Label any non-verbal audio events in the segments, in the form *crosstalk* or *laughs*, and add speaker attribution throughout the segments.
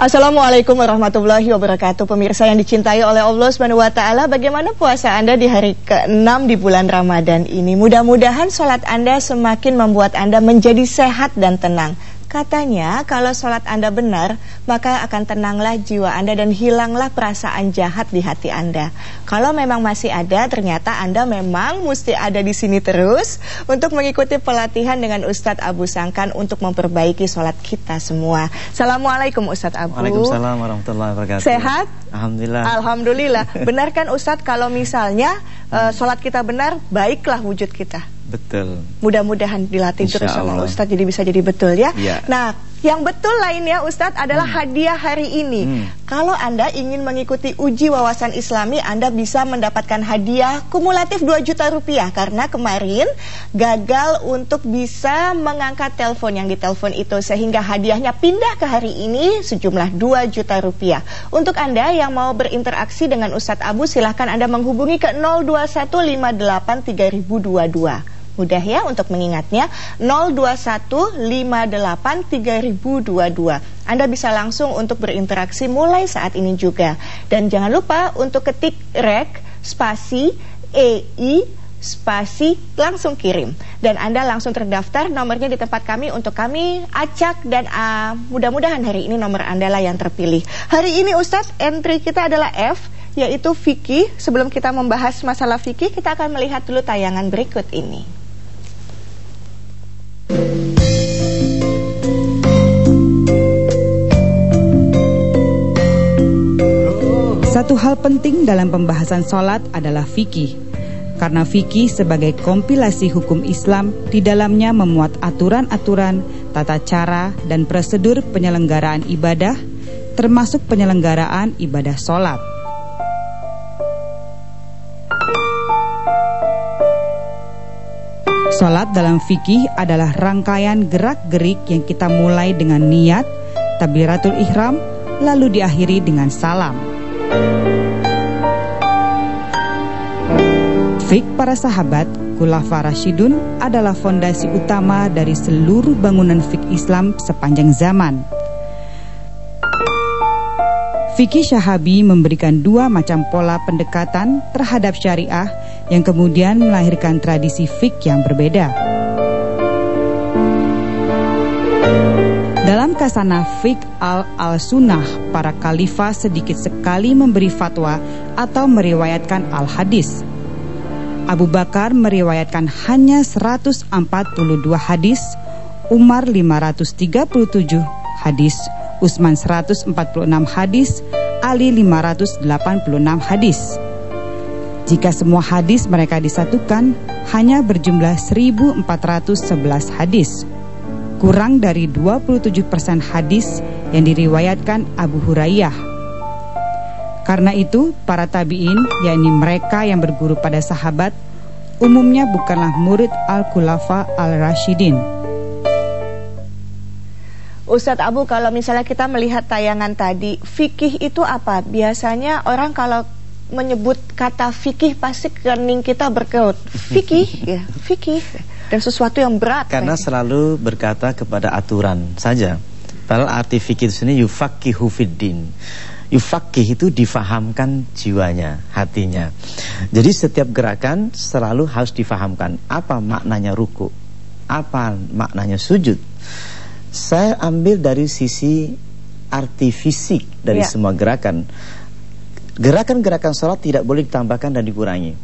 Speaker 1: Assalamualaikum warahmatullahi wabarakatuh. Pemirsa yang dicintai oleh Allah SWT Bagaimana puasa Anda di hari ke-6 di bulan Ramadan ini? Mudah-mudahan sholat Anda semakin membuat Anda menjadi sehat dan tenang Katanya kalau sholat Anda benar, maka akan tenanglah jiwa Anda dan hilanglah perasaan jahat di hati Anda. Kalau memang masih ada, ternyata Anda memang mesti ada di sini terus untuk mengikuti pelatihan dengan Ustadz Abu Sangkan untuk memperbaiki sholat kita semua. Assalamualaikum Ustadz Abu.
Speaker 2: Waalaikumsalam warahmatullahi wabarakatuh.
Speaker 1: Sehat?
Speaker 2: Alhamdulillah.
Speaker 1: Alhamdulillah. *laughs* Benar kan Ustadz kalau misalnya uh, sholat kita benar, baiklah wujud kita.
Speaker 2: Betul.
Speaker 1: Mudah-mudahan dilatih Insya terus sama Ustadz jadi bisa jadi betul ya.
Speaker 2: ya.
Speaker 1: Nah, yang betul lainnya Ustadz adalah hmm. hadiah hari ini. Hmm. Kalau Anda ingin mengikuti uji wawasan Islami, Anda bisa mendapatkan hadiah kumulatif 2 juta rupiah karena kemarin gagal untuk bisa mengangkat telepon yang ditelepon itu sehingga hadiahnya pindah ke hari ini sejumlah 2 juta rupiah. Untuk Anda yang mau berinteraksi dengan Ustadz Abu silahkan Anda menghubungi ke 021583022. Mudah ya untuk mengingatnya 021583022. Anda bisa langsung untuk berinteraksi mulai saat ini juga. Dan jangan lupa untuk ketik rek spasi EI spasi langsung kirim dan Anda langsung terdaftar nomornya di tempat kami untuk kami acak dan uh, mudah-mudahan hari ini nomor Anda lah yang terpilih. Hari ini Ustadz entry kita adalah F yaitu fikih. Sebelum kita membahas masalah fikih kita akan melihat dulu tayangan berikut ini.
Speaker 3: Satu hal penting dalam pembahasan sholat adalah fikih. Karena fikih sebagai kompilasi hukum Islam di dalamnya memuat aturan-aturan, tata cara, dan prosedur penyelenggaraan ibadah, termasuk penyelenggaraan ibadah sholat. Dalam fikih adalah rangkaian gerak-gerik yang kita mulai dengan niat, tabiratul ihram, lalu diakhiri dengan salam. Fik para sahabat, Khulafa Rashidun adalah fondasi utama dari seluruh bangunan fik Islam sepanjang zaman. Fikih Syahabi memberikan dua macam pola pendekatan terhadap syariah yang kemudian melahirkan tradisi fik yang berbeda. Dalam kasana Fik al-al-sunnah, para khalifah sedikit sekali memberi fatwa atau meriwayatkan al-hadis. Abu Bakar meriwayatkan hanya 142 hadis, Umar 537 hadis, Utsman 146 hadis, Ali 586 hadis. Jika semua hadis mereka disatukan, hanya berjumlah 1411 hadis kurang dari 27% hadis yang diriwayatkan Abu Hurairah. Karena itu, para tabi'in, yakni mereka yang berguru pada sahabat, umumnya bukanlah murid Al-Khulafa Al-Rashidin.
Speaker 1: Ustadz Abu, kalau misalnya kita melihat tayangan tadi, fikih itu apa? Biasanya orang kalau menyebut kata fikih pasti kening kita berkerut. Fikih, *laughs* ya, fikih dan sesuatu yang berat.
Speaker 2: Karena selalu berkata kepada aturan saja. Padahal arti fikih ini yufakihu fiddin. Yufakih itu difahamkan jiwanya, hatinya. Jadi setiap gerakan selalu harus difahamkan apa maknanya ruku, apa maknanya sujud. Saya ambil dari sisi arti fisik dari ya. semua gerakan. Gerakan-gerakan sholat tidak boleh ditambahkan dan dikurangi.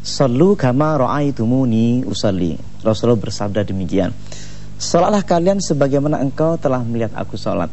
Speaker 2: Sallu kama ra'aitumuni usalli. Rasulullah bersabda demikian. Salatlah kalian sebagaimana engkau telah melihat aku salat.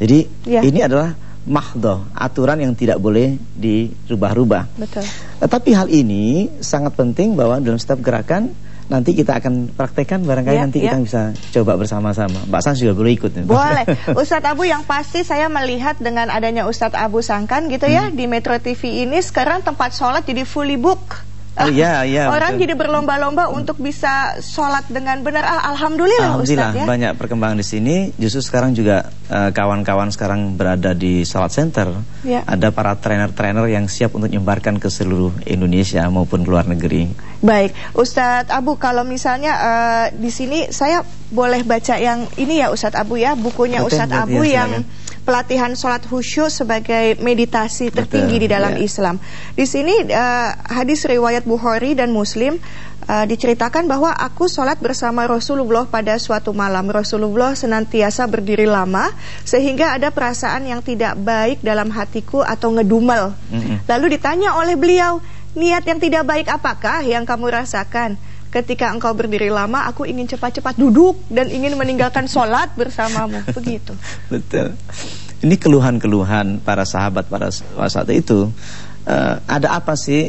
Speaker 2: Jadi ya. ini adalah mahdoh, aturan yang tidak boleh dirubah-rubah.
Speaker 1: Betul.
Speaker 2: Tetapi hal ini sangat penting bahwa dalam setiap gerakan nanti kita akan praktekkan barangkali ya, nanti ya. kita bisa coba bersama-sama. Mbak Sang juga boleh ikut.
Speaker 1: Boleh. *laughs* Ustadz Abu yang pasti saya melihat dengan adanya Ustadz Abu Sangkan gitu ya hmm. di Metro TV ini sekarang tempat sholat jadi fully book.
Speaker 2: Oh iya, iya.
Speaker 1: Orang betul. jadi berlomba-lomba untuk bisa sholat dengan benar. Ah, alhamdulillah,
Speaker 2: Alhamdulillah
Speaker 1: Ustaz, ya?
Speaker 2: banyak perkembangan di sini. Justru sekarang juga eh, kawan-kawan uh, sekarang berada di sholat center. Ya. Ada para trainer-trainer yang siap untuk menyebarkan ke seluruh Indonesia maupun ke luar negeri.
Speaker 1: Baik, Ustadz Abu, kalau misalnya uh, di sini saya boleh baca yang ini ya Ustadz Abu ya, bukunya Ustadz Abu ya, yang pelatihan sholat khusyuk sebagai meditasi tertinggi Betul, di dalam yeah. Islam. Di sini uh, hadis riwayat Bukhari dan Muslim uh, diceritakan bahwa aku sholat bersama Rasulullah pada suatu malam. Rasulullah senantiasa berdiri lama sehingga ada perasaan yang tidak baik dalam hatiku atau ngedumel. Mm -hmm. Lalu ditanya oleh beliau, niat yang tidak baik apakah yang kamu rasakan? Ketika engkau berdiri lama, aku ingin cepat-cepat duduk dan ingin meninggalkan sholat bersamamu. *laughs* Begitu.
Speaker 2: Betul. Ini keluhan-keluhan para sahabat pada saat itu. Uh, ada apa sih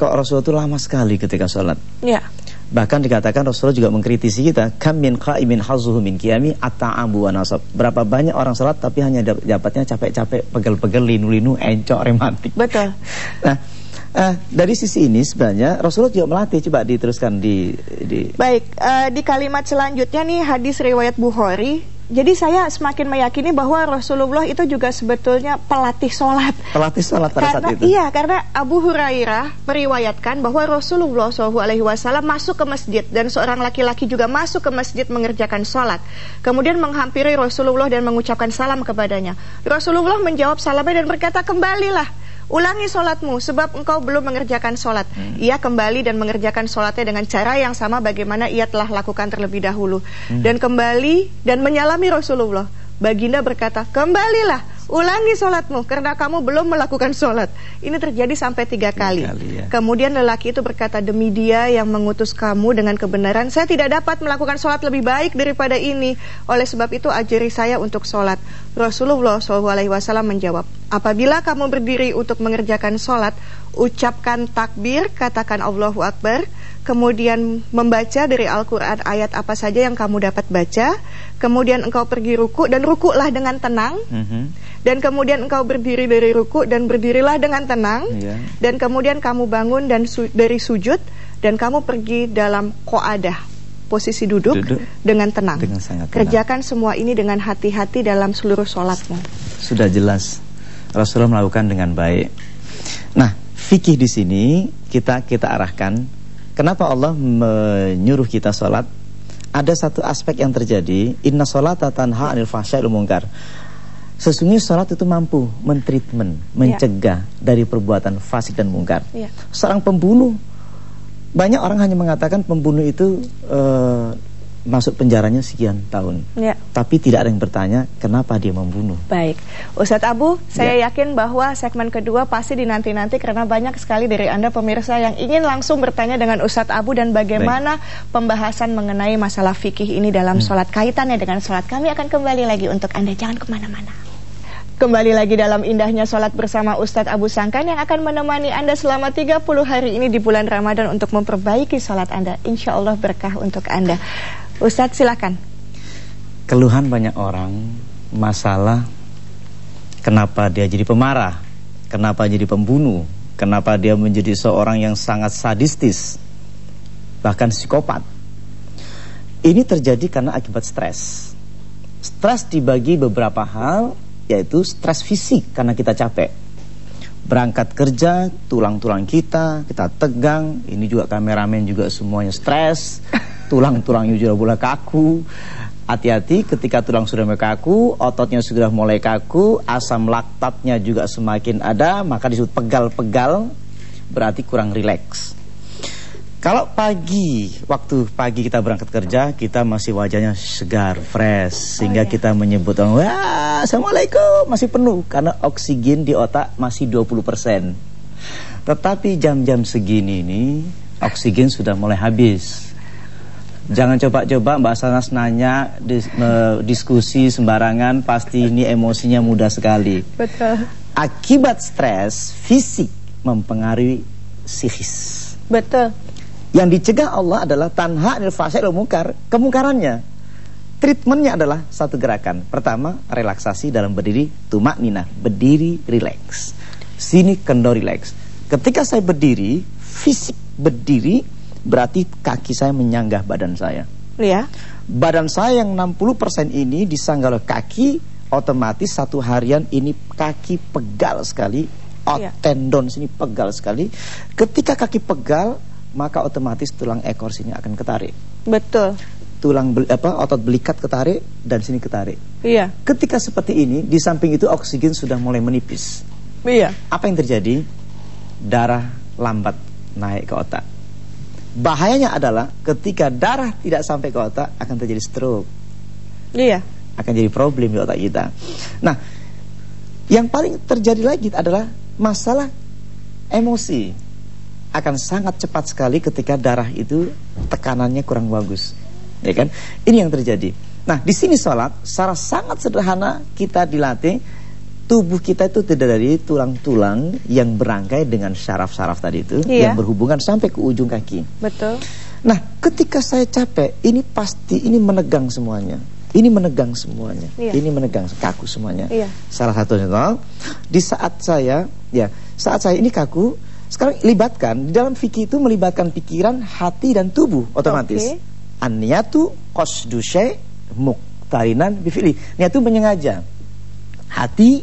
Speaker 2: kok Rasulullah itu lama sekali ketika sholat?
Speaker 1: Ya.
Speaker 2: Bahkan dikatakan Rasulullah juga mengkritisi kita, kam min qaimin hazuhu min qiyami ata'abu wa nasab. Berapa banyak orang sholat tapi hanya dapatnya capek-capek, pegel-pegel, linu-linu, encok, rematik.
Speaker 1: Betul.
Speaker 2: Nah, Uh, dari sisi ini sebenarnya Rasulullah juga melatih coba diteruskan di, di...
Speaker 1: Baik uh, di kalimat selanjutnya nih hadis riwayat Bukhari jadi saya semakin meyakini bahwa Rasulullah itu juga sebetulnya pelatih sholat.
Speaker 2: Pelatih sholat pada
Speaker 1: karena,
Speaker 2: saat itu.
Speaker 1: Iya, karena Abu Hurairah meriwayatkan bahwa Rasulullah SAW masuk ke masjid dan seorang laki-laki juga masuk ke masjid mengerjakan sholat. Kemudian menghampiri Rasulullah dan mengucapkan salam kepadanya. Rasulullah menjawab salamnya dan berkata kembalilah ulangi sholatmu sebab engkau belum mengerjakan sholat. Hmm. Ia kembali dan mengerjakan sholatnya dengan cara yang sama bagaimana ia telah lakukan terlebih dahulu. Hmm. Dan kembali dan menyalami Rasulullah. Baginda berkata, kembalilah ulangi sholatmu karena kamu belum melakukan sholat. Ini terjadi sampai tiga kali. kali ya. Kemudian lelaki itu berkata, demi dia yang mengutus kamu dengan kebenaran, saya tidak dapat melakukan sholat lebih baik daripada ini. Oleh sebab itu ajari saya untuk sholat. Rasulullah SAW menjawab, apabila kamu berdiri untuk mengerjakan sholat, ucapkan takbir, katakan Allahu Akbar, kemudian membaca dari Al-Quran ayat apa saja yang kamu dapat baca, kemudian engkau pergi ruku dan rukuklah dengan tenang, mm -hmm. Dan kemudian engkau berdiri dari ruku dan berdirilah dengan tenang, yeah. dan kemudian kamu bangun dan su dari sujud dan kamu pergi dalam koadah posisi duduk, duduk dengan tenang. Dengan sangat tenang. Kerjakan semua ini dengan hati-hati dalam seluruh sholatmu.
Speaker 2: Sudah jelas Rasulullah melakukan dengan baik. Nah, fikih di sini kita kita arahkan Kenapa Allah menyuruh kita sholat? Ada satu aspek yang terjadi Inna sholat tanha anil fahsya'il mungkar Sesungguhnya sholat itu mampu mentreatment, mencegah ya. dari perbuatan fasik dan mungkar. Ya. Seorang pembunuh, banyak orang hanya mengatakan pembunuh itu uh, masuk penjaranya sekian tahun. Ya. Tapi tidak ada yang bertanya kenapa dia membunuh.
Speaker 1: Baik, Ustadz Abu, saya ya. yakin bahwa segmen kedua pasti dinanti-nanti karena banyak sekali dari anda pemirsa yang ingin langsung bertanya dengan Ustadz Abu dan bagaimana Baik. pembahasan mengenai masalah fikih ini dalam hmm. sholat kaitannya dengan sholat. Kami akan kembali lagi untuk anda jangan ke mana-mana. Kembali lagi dalam indahnya sholat bersama Ustadz Abu Sangkan yang akan menemani Anda selama 30 hari ini di bulan Ramadan untuk memperbaiki sholat Anda. Insya Allah berkah untuk Anda. Ustadz silakan.
Speaker 2: Keluhan banyak orang masalah kenapa dia jadi pemarah, kenapa jadi pembunuh, kenapa dia menjadi seorang yang sangat sadistis, bahkan psikopat. Ini terjadi karena akibat stres. Stres dibagi beberapa hal, yaitu stres fisik karena kita capek. Berangkat kerja, tulang-tulang kita, kita tegang, ini juga kameramen juga semuanya stres *laughs* tulang-tulangnya sudah mulai kaku. Hati-hati ketika tulang sudah mulai kaku, ototnya sudah mulai kaku, asam laktatnya juga semakin ada, maka disebut pegal-pegal, berarti kurang rileks. Kalau pagi, waktu pagi kita berangkat kerja, kita masih wajahnya segar, fresh, sehingga oh, iya. kita menyebut wah, assalamualaikum, masih penuh karena oksigen di otak masih 20%. Tetapi jam-jam segini ini oksigen sudah mulai habis. Jangan coba-coba Mbak Sanas nanya dis, me, diskusi sembarangan pasti ini emosinya mudah sekali.
Speaker 1: Betul.
Speaker 2: Akibat stres fisik mempengaruhi psikis.
Speaker 1: Betul.
Speaker 2: Yang dicegah Allah adalah tanha anil fahsyai mungkar, kemungkarannya. Treatmentnya adalah satu gerakan. Pertama, relaksasi dalam berdiri tumak nina, berdiri relax. Sini kendor relax. Ketika saya berdiri, fisik berdiri berarti kaki saya menyanggah badan saya.
Speaker 1: Iya.
Speaker 2: Badan saya yang 60% ini disanggah oleh kaki, otomatis satu harian ini kaki pegal sekali, ot iya. tendon sini pegal sekali. Ketika kaki pegal, maka otomatis tulang ekor sini akan ketarik.
Speaker 1: Betul.
Speaker 2: tulang bel, apa otot belikat ketarik dan sini ketarik.
Speaker 1: Iya.
Speaker 2: Ketika seperti ini, di samping itu oksigen sudah mulai menipis.
Speaker 1: Iya.
Speaker 2: Apa yang terjadi? Darah lambat naik ke otak. Bahayanya adalah ketika darah tidak sampai ke otak akan terjadi stroke.
Speaker 1: Iya.
Speaker 2: Akan jadi problem di otak kita. Nah, yang paling terjadi lagi adalah masalah emosi akan sangat cepat sekali ketika darah itu tekanannya kurang bagus. Ya kan? Ini yang terjadi. Nah, di sini sholat secara sangat sederhana kita dilatih tubuh kita itu tidak dari tulang-tulang yang berangkai dengan syaraf-syaraf tadi itu
Speaker 1: iya.
Speaker 2: yang berhubungan sampai ke ujung kaki.
Speaker 1: Betul.
Speaker 2: Nah, ketika saya capek, ini pasti ini menegang semuanya. Ini menegang semuanya.
Speaker 1: Iya.
Speaker 2: Ini menegang kaku semuanya.
Speaker 1: Iya.
Speaker 2: Salah satu contoh di saat saya ya, saat saya ini kaku, sekarang libatkan di dalam fikih itu melibatkan pikiran, hati dan tubuh otomatis.
Speaker 1: Oke.
Speaker 2: An-niyatu qasdu syai' muqtarinan bifili. Niat itu menyengaja. Hati,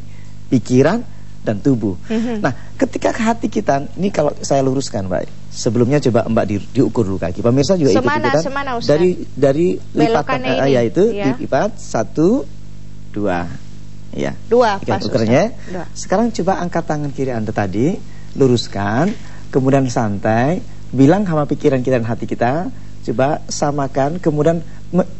Speaker 2: pikiran dan tubuh.
Speaker 1: Mhm.
Speaker 2: Nah, ketika hati kita, ini kalau saya luruskan, Mbak. Sebelumnya coba Mbak di, diukur dulu kaki. Pemirsa juga
Speaker 1: Semana,
Speaker 2: ikut ikutan.
Speaker 1: semana, Ustaz.
Speaker 2: dari dari lipat
Speaker 1: Belokannya
Speaker 2: eh,
Speaker 1: ini,
Speaker 2: ya itu
Speaker 1: ya.
Speaker 2: dilipat satu, dua, ya.
Speaker 1: Dua,
Speaker 2: Ikan
Speaker 1: pas. Dua.
Speaker 2: Sekarang coba angkat tangan kiri Anda tadi, luruskan, kemudian santai, bilang sama pikiran kita dan hati kita, coba samakan, kemudian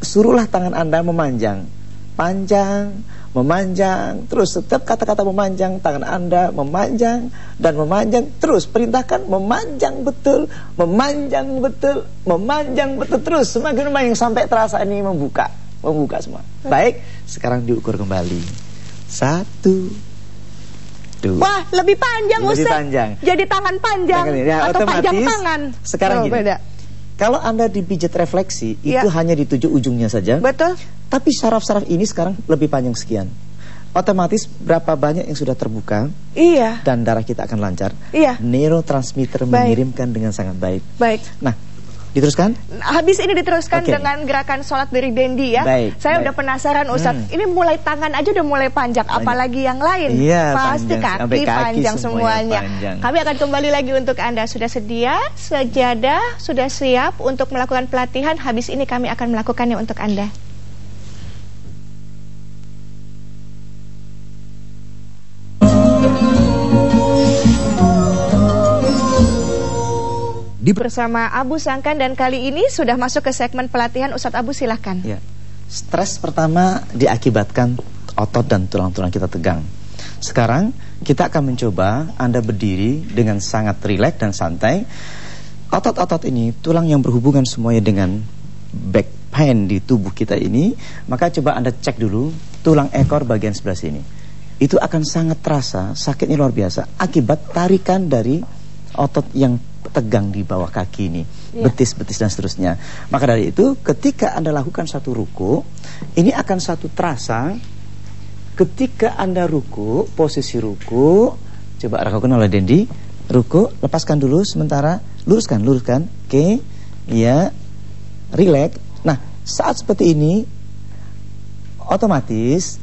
Speaker 2: suruhlah tangan Anda memanjang. Panjang, memanjang, terus setiap kata-kata memanjang, tangan Anda memanjang dan memanjang, terus perintahkan memanjang betul, memanjang betul, memanjang betul terus semakin memanjang sampai terasa ini membuka, membuka semua. Baik, sekarang diukur kembali. Satu, dua.
Speaker 1: Wah, lebih panjang
Speaker 2: Lebih
Speaker 1: Ustaz.
Speaker 2: panjang.
Speaker 1: Jadi tangan panjang
Speaker 2: ya,
Speaker 1: atau panjang
Speaker 2: otomatis
Speaker 1: tangan.
Speaker 2: sekarang
Speaker 1: Oh,
Speaker 2: gini.
Speaker 1: beda.
Speaker 2: Kalau Anda dipijat refleksi,
Speaker 1: Ya.
Speaker 2: itu hanya dituju ujungnya saja.
Speaker 1: Betul?
Speaker 2: Tapi saraf-saraf ini sekarang lebih panjang sekian. Otomatis berapa banyak yang sudah terbuka
Speaker 1: Iya.
Speaker 2: dan darah kita akan lancar.
Speaker 1: Iya.
Speaker 2: Neurotransmitter
Speaker 1: Baik.
Speaker 2: mengirimkan dengan sangat baik.
Speaker 1: Baik.
Speaker 2: Nah, diteruskan?
Speaker 1: Habis ini diteruskan
Speaker 2: Oke.
Speaker 1: dengan gerakan sholat dari Dendi ya.
Speaker 2: Baik,
Speaker 1: Saya
Speaker 2: baik.
Speaker 1: udah penasaran Ustaz.
Speaker 2: Hmm.
Speaker 1: Ini mulai tangan aja udah mulai panjang, apalagi yang lain.
Speaker 2: Iya,
Speaker 1: Pasti
Speaker 2: panjang.
Speaker 1: kaki,
Speaker 2: kaki
Speaker 1: panjang
Speaker 2: semuanya
Speaker 1: semuanya.
Speaker 2: panjang.
Speaker 1: Kami akan kembali lagi untuk Anda. Sudah sedia? Sejadah? Sudah siap untuk melakukan pelatihan? Habis ini kami akan melakukannya untuk Anda.
Speaker 2: Di
Speaker 1: Bersama Abu Sangkan dan kali ini sudah masuk ke segmen pelatihan Ustadz Abu silahkan.
Speaker 2: Ya. Stres pertama diakibatkan otot dan tulang-tulang kita tegang. Sekarang kita akan mencoba Anda berdiri dengan sangat rileks dan santai. Otot-otot ini, tulang yang berhubungan semuanya dengan back pain di tubuh kita ini, maka coba Anda cek dulu tulang ekor bagian sebelah sini. Itu akan sangat terasa, sakitnya luar biasa akibat tarikan dari otot yang tegang di bawah kaki ini,
Speaker 1: Iya.
Speaker 2: betis-betis dan seterusnya. Maka dari itu, ketika Anda lakukan satu ruku, ini akan satu terasa ketika Anda ruku, posisi ruku, coba lakukan oleh Dendi, ruku, lepaskan dulu sementara, luruskan, luruskan, oke, ya, relax. Nah, saat seperti ini, otomatis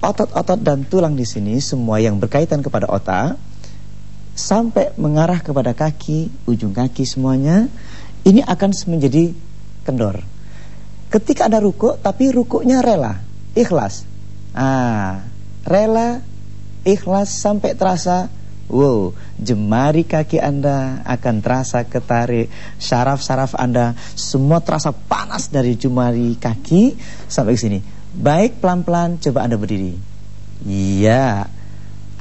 Speaker 2: otot-otot dan tulang di sini semua yang berkaitan kepada otak sampai mengarah kepada kaki, ujung kaki semuanya, ini akan menjadi kendor. Ketika ada ruku, tapi rukuknya rela, ikhlas. Ah, rela, ikhlas sampai terasa, wow, jemari kaki Anda akan terasa ketarik, saraf-saraf Anda semua terasa panas dari jemari kaki sampai ke sini. Baik, pelan-pelan coba Anda berdiri. Iya.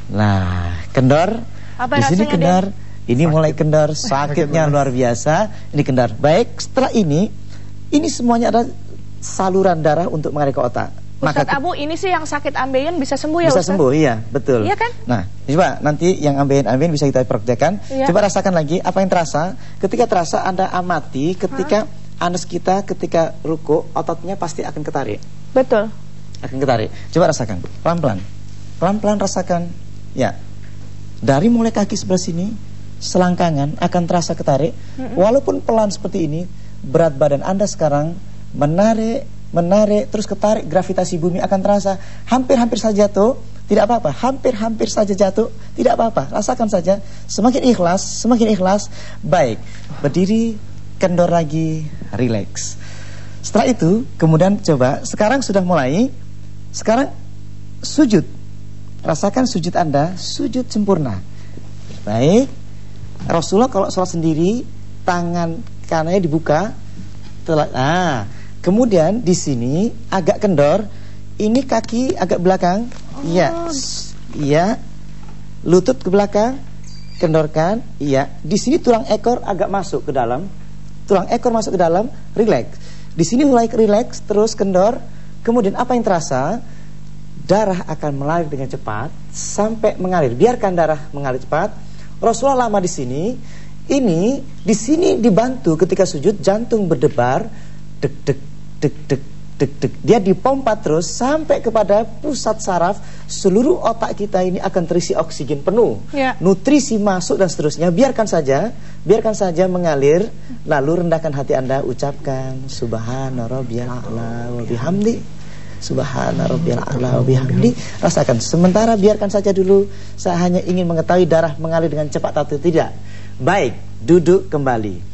Speaker 2: Nah, kendor.
Speaker 1: Apa
Speaker 2: Di sini
Speaker 1: rasanya,
Speaker 2: kendor. Ini mulai kendor, sakitnya luar biasa. Ini kendor. Baik, setelah ini, ini semuanya ada saluran darah untuk mengalir ke otak.
Speaker 1: Ustadz Abu ini sih yang sakit ambeien bisa sembuh ya
Speaker 2: bisa
Speaker 1: Ustadz?
Speaker 2: sembuh, iya, betul.
Speaker 1: Iya kan?
Speaker 2: Nah, coba nanti yang ambeien-ambeien bisa kita praktekkan.
Speaker 1: Iya.
Speaker 2: Coba rasakan lagi apa yang terasa. Ketika terasa Anda amati ketika anus kita ketika ruku ototnya pasti akan ketarik.
Speaker 1: Betul.
Speaker 2: Akan ketarik. Coba rasakan, pelan-pelan. Pelan-pelan rasakan. Ya. Dari mulai kaki sebelah sini selangkangan akan terasa ketarik. Walaupun pelan seperti ini, berat badan Anda sekarang menarik, menarik, terus ketarik, gravitasi bumi akan terasa. Hampir-hampir saja jatuh, tidak apa-apa. Hampir-hampir saja jatuh, tidak apa-apa. Rasakan saja. Semakin ikhlas, semakin ikhlas. Baik, berdiri, kendor lagi, relax. Setelah itu, kemudian coba sekarang sudah mulai sekarang sujud. Rasakan sujud Anda, sujud sempurna. Baik. Rasulullah kalau sholat sendiri, tangan kanannya dibuka. Telah, nah, kemudian di sini agak kendor, ini kaki agak belakang. Iya. Oh. Iya. Lutut ke belakang, kendorkan. Iya. Di sini tulang ekor agak masuk ke dalam. Tulang ekor masuk ke dalam, relax. Di sini mulai relax, terus kendor. Kemudian apa yang terasa? Darah akan mengalir dengan cepat sampai mengalir. Biarkan darah mengalir cepat. Rasulullah lama di sini. Ini di sini dibantu ketika sujud jantung berdebar deg deg deg deg deg deg. Dia dipompa terus sampai kepada pusat saraf. Seluruh otak kita ini akan terisi oksigen penuh. Ya. Nutrisi masuk dan seterusnya. Biarkan saja, biarkan saja mengalir. Lalu rendahkan hati Anda, ucapkan subhana rabbiyal a'la wa bihamdi. Subhana rabbiyal a'la wa bihamdi. Rasakan. Sementara biarkan saja dulu. Saya hanya ingin mengetahui darah mengalir dengan cepat atau tidak. Baik, duduk kembali.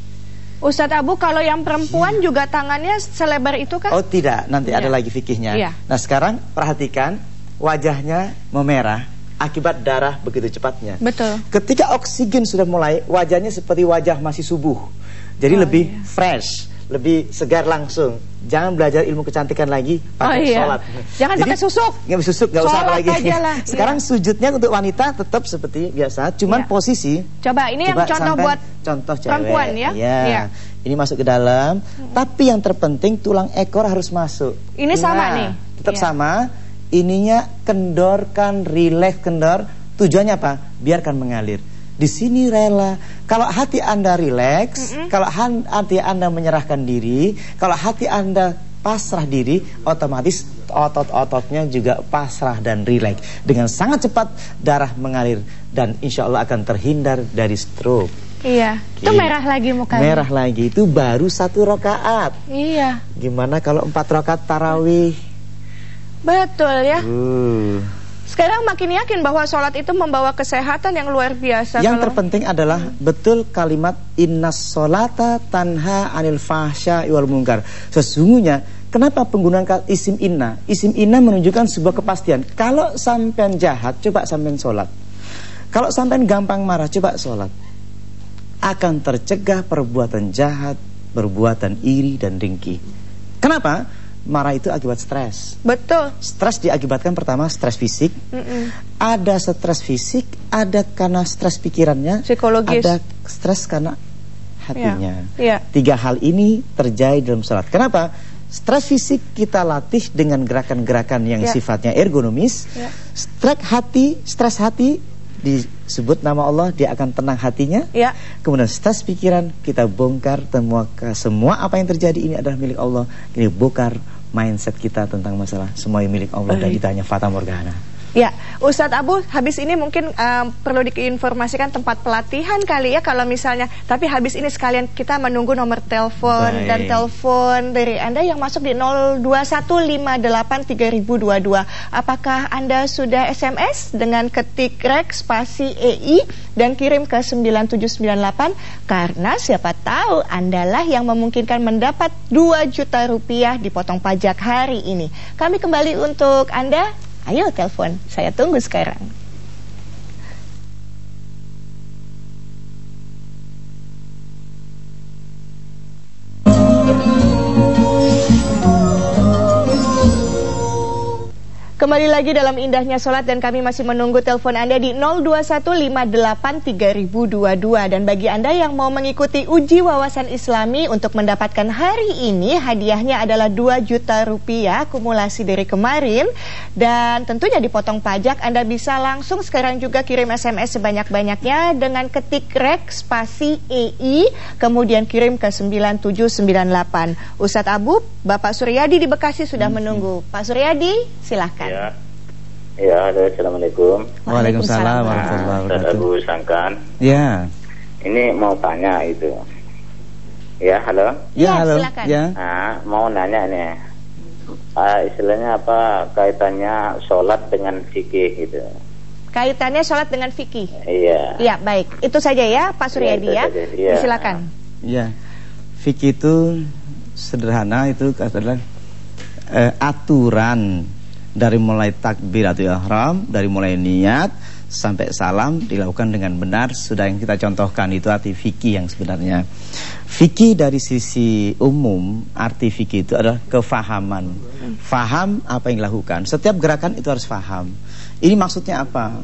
Speaker 1: Ustadz Abu, kalau yang perempuan ya. juga tangannya selebar itu kan?
Speaker 2: Oh tidak, nanti ya. ada lagi fikihnya. Ya. Nah sekarang perhatikan wajahnya memerah akibat darah begitu cepatnya.
Speaker 1: Betul.
Speaker 2: Ketika oksigen sudah mulai, wajahnya seperti wajah masih subuh. Jadi oh, lebih iya. fresh lebih segar langsung. Jangan belajar ilmu kecantikan lagi pakai oh, iya. sholat.
Speaker 1: Jangan pakai susuk.
Speaker 2: Nggak susuk, nggak usah lagi. *laughs* Sekarang iya. sujudnya untuk wanita tetap seperti biasa, cuman iya. posisi.
Speaker 1: Coba ini coba yang contoh buat
Speaker 2: contoh cewek.
Speaker 1: perempuan ya.
Speaker 2: Iya. iya. Ini masuk ke dalam, hmm. tapi yang terpenting tulang ekor harus masuk.
Speaker 1: Ini nah, sama nih.
Speaker 2: Tetap iya. sama. Ininya kendorkan, rileks kendor. Tujuannya apa? Biarkan mengalir. Di sini rela. Kalau hati Anda rileks, mm -hmm. kalau hati Anda menyerahkan diri, kalau hati Anda pasrah diri, otomatis otot-ototnya juga pasrah dan rileks. Dengan sangat cepat darah mengalir dan insya Allah akan terhindar dari stroke.
Speaker 1: Iya, itu merah lagi mukanya.
Speaker 2: Merah lagi itu baru satu rokaat.
Speaker 1: Iya.
Speaker 2: Gimana kalau empat rokaat tarawih?
Speaker 1: Betul ya. Uh. Sekarang makin yakin bahwa sholat itu membawa kesehatan yang luar biasa.
Speaker 2: Yang kalau... terpenting adalah hmm. betul kalimat innas solata tanha anil fahsya iwal mungkar. Sesungguhnya kenapa penggunaan isim inna? Isim inna menunjukkan sebuah kepastian. Kalau sampean jahat, coba sampean sholat. Kalau sampean gampang marah, coba sholat. Akan tercegah perbuatan jahat, perbuatan iri dan dengki. Kenapa? Marah itu akibat stres.
Speaker 1: Betul.
Speaker 2: Stres diakibatkan pertama stres fisik. Mm -mm. Ada stres fisik, ada karena stres pikirannya,
Speaker 1: psikologis.
Speaker 2: Ada stres karena hatinya.
Speaker 1: Yeah. Yeah.
Speaker 2: Tiga hal ini terjadi dalam salat. Kenapa? Stres fisik kita latih dengan gerakan-gerakan yang yeah. sifatnya ergonomis. Yeah. Stres hati, stres hati disebut nama Allah dia akan tenang hatinya
Speaker 1: ya.
Speaker 2: kemudian stres pikiran kita bongkar semua semua apa yang terjadi ini adalah milik Allah ini bongkar mindset kita tentang masalah semua milik Allah dan ditanya fata morgana.
Speaker 1: Ya, Ustadz Abu, habis ini mungkin um, perlu diinformasikan tempat pelatihan kali ya kalau misalnya. Tapi habis ini sekalian kita menunggu nomor telepon dan telepon dari Anda yang masuk di 021583022. Apakah Anda sudah SMS dengan ketik rek spasi EI dan kirim ke 9798? Karena siapa tahu Andalah yang memungkinkan mendapat 2 juta rupiah dipotong pajak hari ini. Kami kembali untuk Anda Ayo telepon, saya tunggu sekarang. Kembali lagi dalam indahnya sholat dan kami masih menunggu telepon Anda di 02158322 dan bagi Anda yang mau mengikuti uji wawasan islami untuk mendapatkan hari ini hadiahnya adalah 2 juta rupiah akumulasi dari kemarin. Dan tentunya dipotong pajak Anda bisa langsung sekarang juga kirim SMS sebanyak-banyaknya dengan ketik rek spasi EI kemudian kirim ke 9798 Ustadz Abu, Bapak Suryadi di Bekasi sudah hmm. menunggu. Pak Suryadi silahkan
Speaker 4: Ya. Ya, halo, assalamualaikum.
Speaker 2: Waalaikumsalam warahmatullahi wabarakatuh.
Speaker 4: Abu Sangkan.
Speaker 2: Ya.
Speaker 4: Ini mau tanya itu. Ya, halo.
Speaker 2: Ya, ya halo. Silakan. Ya.
Speaker 4: Nah, mau nanya nih. Uh, istilahnya apa kaitannya sholat dengan fikih gitu.
Speaker 1: Kaitannya sholat dengan fikih.
Speaker 4: Iya.
Speaker 1: Iya, baik. Itu saja ya, Pak Suryadi ya. ya. ya. Silakan.
Speaker 2: Ya. Fikih itu sederhana itu adalah uh, aturan dari mulai takbiratul ihram, dari mulai niat sampai salam dilakukan dengan benar sudah yang kita contohkan itu arti fikih yang sebenarnya. Fikih dari sisi umum arti fikih itu adalah kefahaman. Faham apa yang dilakukan. Setiap gerakan itu harus faham. Ini maksudnya apa?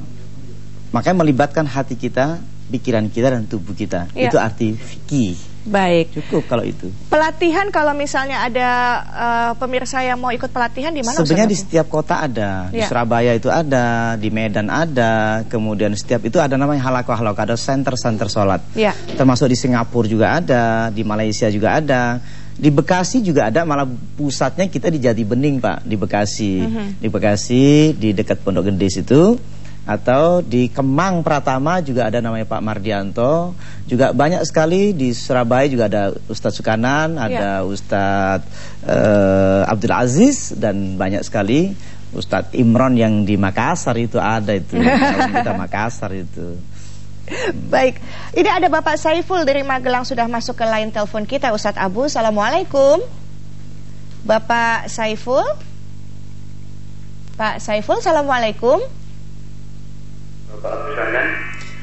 Speaker 2: Makanya melibatkan hati kita, pikiran kita dan tubuh kita. Ya. Itu arti fikih.
Speaker 1: Baik.
Speaker 2: Cukup kalau itu.
Speaker 1: Pelatihan kalau misalnya ada uh, pemirsa yang mau ikut pelatihan di mana?
Speaker 2: Sebenarnya di setiap kota ada. Ya. Di Surabaya itu ada, di Medan ada, kemudian setiap itu ada namanya halako halako ada center-center sholat. Ya. Termasuk di Singapura juga ada, di Malaysia juga ada. Di Bekasi juga ada, malah pusatnya kita di Jati Bening Pak, di Bekasi. Mhm. -huh. Di Bekasi, di dekat Pondok Gendis itu atau di Kemang Pratama juga ada namanya Pak Mardianto. Juga banyak sekali di Surabaya juga ada Ustadz Sukanan ya. ada Ustadz uh, Abdul Aziz dan banyak sekali Ustadz Imron yang di Makassar itu ada itu. *laughs* Kita Makassar itu.
Speaker 1: Baik, ini ada Bapak Saiful dari Magelang sudah masuk ke line telepon kita Ustadz Abu, Assalamualaikum. Bapak Saiful? Pak Saiful, Assalamualaikum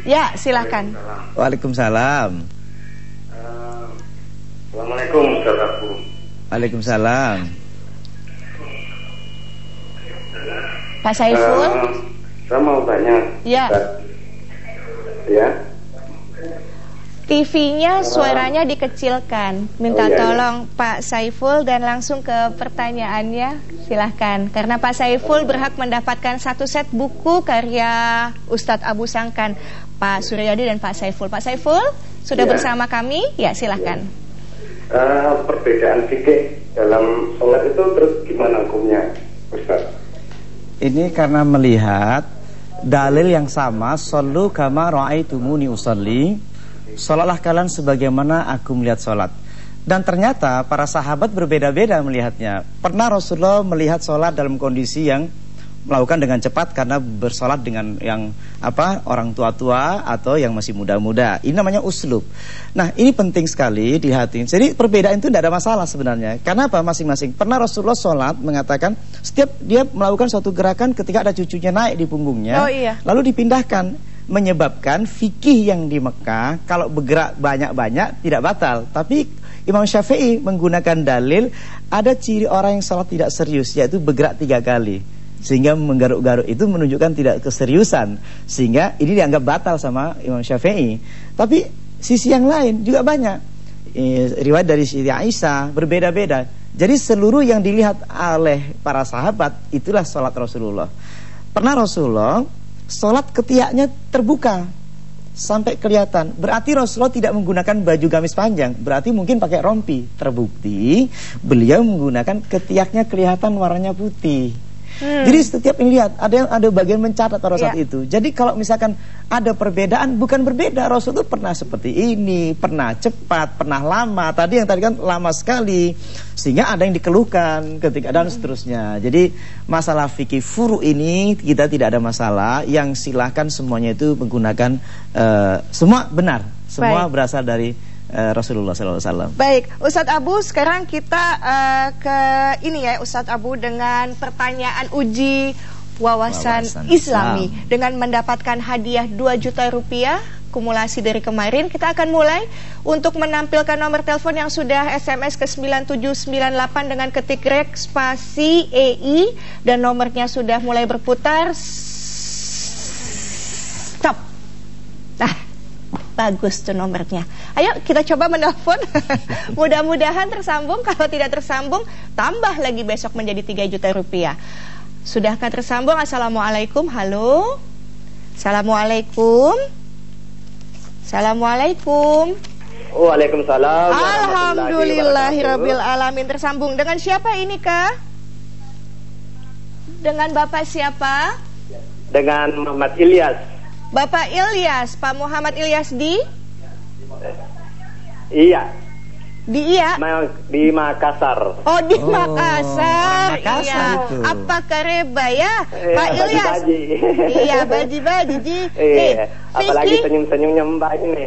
Speaker 1: Ya, silakan.
Speaker 2: Waalaikumsalam.
Speaker 5: Uh, Assalamualaikum Abu.
Speaker 2: Waalaikumsalam.
Speaker 1: Pak Saiful? Uh,
Speaker 5: saya mau tanya.
Speaker 1: Ya.
Speaker 5: Ya.
Speaker 1: TV-nya suaranya dikecilkan. Minta oh, iya, iya. tolong Pak Saiful dan langsung ke pertanyaannya. Silahkan. Karena Pak Saiful berhak mendapatkan satu set buku karya Ustadz Abu Sangkan. Pak Suryadi dan Pak Saiful. Pak Saiful sudah ya. bersama kami? Ya, silahkan.
Speaker 5: Ya. Uh, perbedaan fikih dalam sholat itu terus gimana hukumnya, Ustaz?
Speaker 2: Ini karena melihat dalil yang sama, Sallu kama ra'aitumuni usalli Sholatlah kalian sebagaimana aku melihat sholat Dan ternyata para sahabat berbeda-beda melihatnya Pernah Rasulullah melihat sholat dalam kondisi yang melakukan dengan cepat karena bersolat dengan yang apa orang tua-tua atau yang masih muda-muda. Ini namanya uslub. Nah, ini penting sekali di hati. Jadi perbedaan itu tidak ada masalah sebenarnya. Karena apa? Masing-masing. Pernah Rasulullah sholat mengatakan setiap dia melakukan suatu gerakan ketika ada cucunya naik di punggungnya,
Speaker 1: oh, iya.
Speaker 2: lalu dipindahkan menyebabkan fikih yang di Mekah kalau bergerak banyak-banyak tidak batal. Tapi Imam Syafi'i menggunakan dalil ada ciri orang yang salat tidak serius yaitu bergerak tiga kali. Sehingga menggaruk-garuk itu menunjukkan tidak keseriusan. Sehingga ini dianggap batal sama Imam Syafi'i. Tapi sisi yang lain juga banyak. E, Riwayat dari Siti Aisyah berbeda-beda. Jadi seluruh yang dilihat oleh para sahabat Itulah sholat Rasulullah. Pernah Rasulullah Sholat ketiaknya terbuka Sampai kelihatan. Berarti Rasulullah tidak menggunakan baju gamis panjang. Berarti mungkin pakai rompi. Terbukti beliau menggunakan ketiaknya kelihatan warnanya putih Hmm. Jadi setiap ini lihat ada yang ada bagian mencatat pada saat yeah. itu. Jadi kalau misalkan ada perbedaan bukan berbeda. Rasul itu pernah seperti ini, pernah cepat, pernah lama. Tadi yang tadi kan lama sekali. Sehingga ada yang dikeluhkan ketika dan seterusnya. Jadi masalah fikih furu ini kita tidak ada masalah. Yang silahkan semuanya itu menggunakan uh, semua benar. Semua Baik. berasal dari uh, Rasulullah SAW.
Speaker 1: Baik, Ustadz Abu, sekarang kita uh, ke ini ya, Ustadz Abu dengan pertanyaan uji wawasan, wawasan Islami Islam. dengan mendapatkan hadiah 2 juta rupiah kumulasi dari kemarin kita akan mulai untuk menampilkan nomor telepon yang sudah SMS ke 9798 dengan ketik rek spasi EI dan nomornya sudah mulai berputar bagus tuh nomornya. Ayo kita coba menelpon. *laughs* Mudah-mudahan tersambung. Kalau tidak tersambung, tambah lagi besok menjadi 3 juta rupiah. Sudahkah tersambung? Assalamualaikum. Halo. Assalamualaikum. Assalamualaikum.
Speaker 5: Waalaikumsalam.
Speaker 1: Alhamdulillahirabbil alamin tersambung. Dengan siapa ini, Kak? Dengan Bapak siapa?
Speaker 5: Dengan Muhammad Ilyas.
Speaker 1: Bapak Ilyas, Pak Muhammad Ilyas di?
Speaker 5: Iya.
Speaker 1: Di iya?
Speaker 5: Di Makassar.
Speaker 1: Oh, di oh, Makassar. Makassar iya. Itu. Apa kareba ya? Eh, Pak Ilyas. Baji. iya, baji-baji. Ji.
Speaker 5: Iya. Eh, apalagi senyum-senyumnya Mbak ini.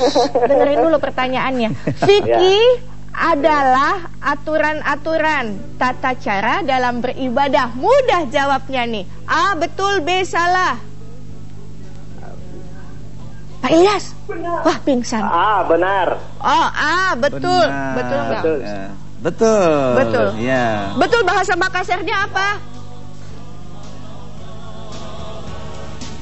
Speaker 5: *laughs*
Speaker 1: Dengerin dulu pertanyaannya. Vicky, adalah aturan-aturan tata cara dalam beribadah. Mudah jawabnya nih. A betul, B salah. Pak Ilyas, wah pingsan.
Speaker 5: A benar.
Speaker 1: Oh, A betul,
Speaker 2: Benar.
Speaker 1: betul enggak?
Speaker 5: Betul.
Speaker 2: Ya. Betul.
Speaker 1: Betul.
Speaker 2: Ya.
Speaker 1: Betul bahasa Makassarnya apa?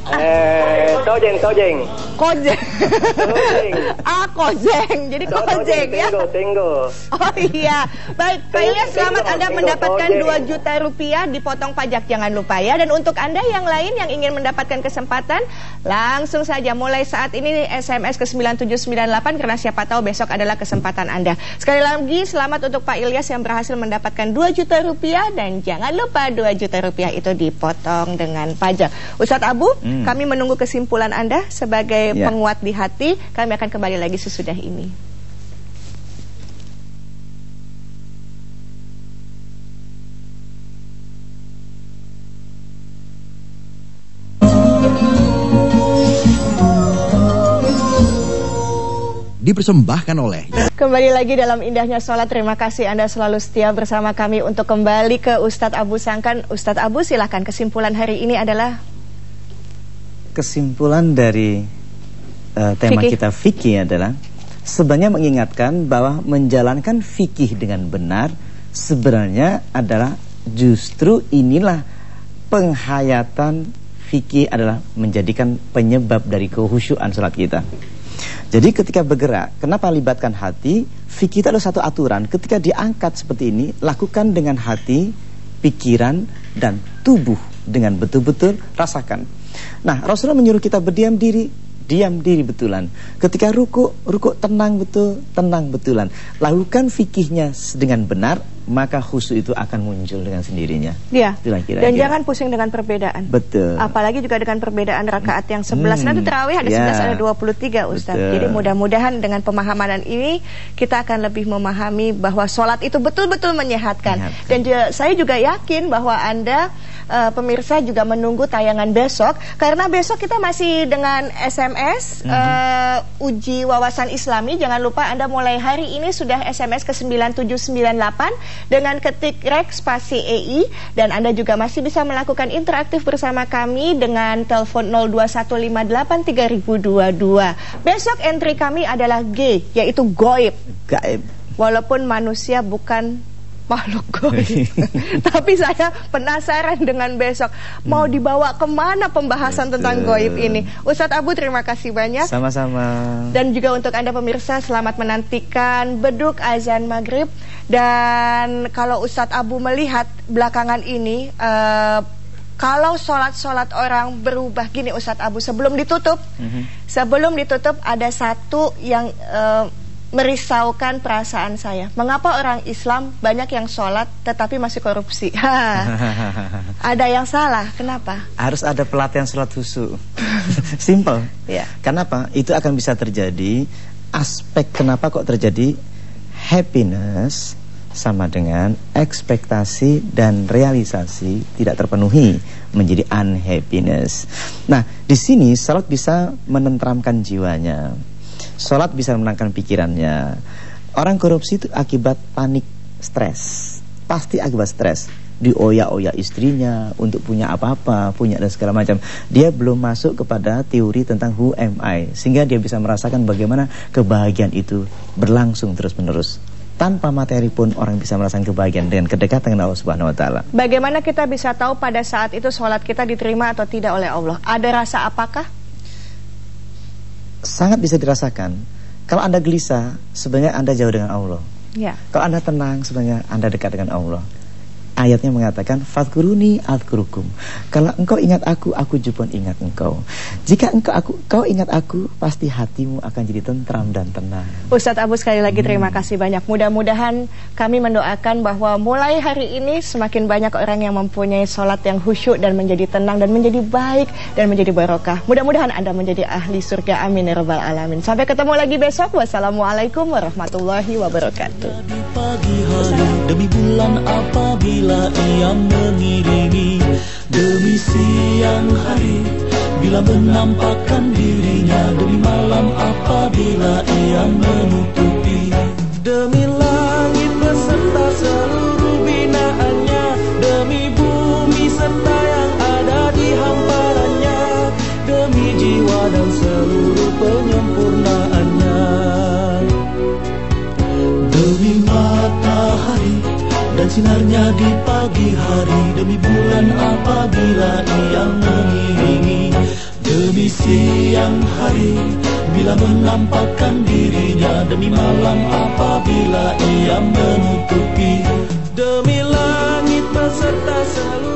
Speaker 5: Eh, tojeng, tojeng.
Speaker 1: Kojeng.
Speaker 5: Kojeng. *laughs*
Speaker 1: ah, kojeng. Jadi kojeng ya.
Speaker 5: Tenggo.
Speaker 1: Oh iya, baik Pak Ilyas selamat Anda
Speaker 5: Tengok,
Speaker 1: mendapatkan
Speaker 5: tengok,
Speaker 1: 2 juta rupiah dipotong pajak jangan lupa ya Dan untuk Anda yang lain yang ingin mendapatkan kesempatan Langsung saja mulai saat ini SMS ke 9798 Karena siapa tahu besok adalah kesempatan Anda Sekali lagi selamat untuk Pak Ilyas yang berhasil mendapatkan 2 juta rupiah Dan jangan lupa 2 juta rupiah itu dipotong dengan pajak Ustadz Abu,
Speaker 2: Hmm.
Speaker 1: Kami menunggu kesimpulan Anda sebagai
Speaker 2: Ya.
Speaker 1: penguat di hati. Kami akan kembali lagi sesudah ini.
Speaker 6: Dipersembahkan oleh.
Speaker 1: Kembali lagi dalam indahnya sholat. Terima kasih Anda selalu setia bersama kami Untuk kembali ke Ustadz Abu Sangkan. Ustadz Abu silahkan kesimpulan hari ini adalah
Speaker 2: Kesimpulan dari eh, tema
Speaker 1: Fikih.
Speaker 2: kita fikih adalah sebenarnya mengingatkan bahwa menjalankan fikih dengan benar sebenarnya adalah justru inilah penghayatan fikih adalah menjadikan penyebab dari kehusyuan sholat kita. Jadi ketika bergerak, kenapa libatkan hati? Fikih itu adalah satu aturan. Ketika diangkat seperti ini, lakukan dengan hati, pikiran, dan tubuh dengan betul-betul rasakan. Nah, Rasulullah menyuruh kita berdiam diri, diam diri betulan. Ketika ruku, ruku tenang betul, tenang betulan. Lakukan fikihnya dengan benar, maka khusyuk itu akan muncul dengan sendirinya.
Speaker 1: Ya
Speaker 2: Itulah kira-kira.
Speaker 1: Dan jangan pusing dengan perbedaan
Speaker 2: Betul.
Speaker 1: Apalagi juga dengan perbedaan rakaat yang 11
Speaker 2: Hmm,
Speaker 1: Nanti terawih ada
Speaker 2: ya.
Speaker 1: 11 ada 23 Ustaz
Speaker 2: Betul.
Speaker 1: Jadi mudah-mudahan dengan pemahaman ini Kita akan lebih memahami bahwa sholat itu betul-betul menyehatkan
Speaker 2: Menyehatkan.
Speaker 1: Dan juga, saya juga yakin bahwa Anda eh, Pemirsa juga menunggu tayangan besok. Karena besok kita masih dengan SMS
Speaker 2: Mhm.
Speaker 1: eh, Uji wawasan islami. Jangan lupa Anda mulai hari ini sudah SMS ke 9798 Dengan ketik rek spasi EI Dan Anda juga masih bisa melakukan interaktif bersama kami Dengan telepon 021583022 Besok entry kami adalah G Yaitu goib.
Speaker 2: Gaib.
Speaker 1: Walaupun manusia bukan makhluk goib. *laughs* Tapi saya penasaran dengan besok. Mau dibawa ke mana pembahasan tentang goib ini? Ustadz Abu terima kasih banyak.
Speaker 2: Sama-sama.
Speaker 1: dan juga untuk Anda pemirsa selamat menantikan beduk azan maghrib. Dan kalau Ustadz Abu melihat belakangan ini eh, kalau sholat-sholat orang berubah. Gini Ustadz Abu sebelum ditutup
Speaker 2: Mhm.
Speaker 1: sebelum ditutup ada satu yang eh, merisaukan perasaan saya mengapa orang Islam banyak yang sholat tetapi masih korupsi *laughs* ada yang salah kenapa
Speaker 2: harus ada pelatihan sholat khusyuk. *laughs* Simple.
Speaker 1: Ya.
Speaker 2: Kenapa? Itu akan bisa terjadi aspek kenapa kok terjadi happiness sama dengan ekspektasi dan realisasi tidak terpenuhi menjadi unhappiness. Nah, di sini salat bisa menenteramkan jiwanya. Salat bisa menenangkan pikirannya. Orang korupsi itu akibat panik, stres. Pasti akibat stres dioyak-oyak istrinya untuk punya apa-apa, punya dan segala macam. Dia belum masuk kepada teori tentang who am I, sehingga dia bisa merasakan bagaimana kebahagiaan itu berlangsung terus-menerus. Tanpa materi pun orang bisa merasakan kebahagiaan dengan kedekatan dengan Allah Subhanahu wa taala.
Speaker 1: Bagaimana kita bisa tahu pada saat itu sholat kita diterima atau tidak oleh Allah? Ada rasa apakah?
Speaker 2: Sangat bisa dirasakan. Kalau Anda gelisah, sebenarnya Anda jauh dengan Allah.
Speaker 1: Ya.
Speaker 2: Kalau Anda tenang, sebenarnya Anda dekat dengan Allah. Ayatnya mengatakan Fadkuruni adkurukum Kalau engkau ingat aku, aku juga ingat engkau Jika engkau aku, kau ingat aku Pasti hatimu akan jadi tentram dan tenang
Speaker 1: Ustadz Abu sekali lagi terima kasih banyak. Mudah-mudahan kami mendoakan bahwa mulai hari ini semakin banyak orang yang mempunyai sholat yang khusyuk dan menjadi tenang dan menjadi baik dan menjadi barokah. Mudah-mudahan Anda menjadi ahli surga. Amin ya rabbal alamin. Sampai ketemu lagi besok. Wassalamualaikum warahmatullahi wabarakatuh
Speaker 7: pagi hari Demi bulan apabila ia mengiringi. Demi siang hari Bila menampakkan dirinya. Demi malam apabila ia menutupi. Demi langit beserta seluruh binaannya. Demi bumi serta yang ada di hamparannya. Demi jiwa dan seluruh penyempurnaan. Bersinarnya di pagi hari Demi bulan apabila ia mengiringi. Demi siang hari Bila menampakkan dirinya Demi malam apabila ia menutupi. Demi langit beserta seluruh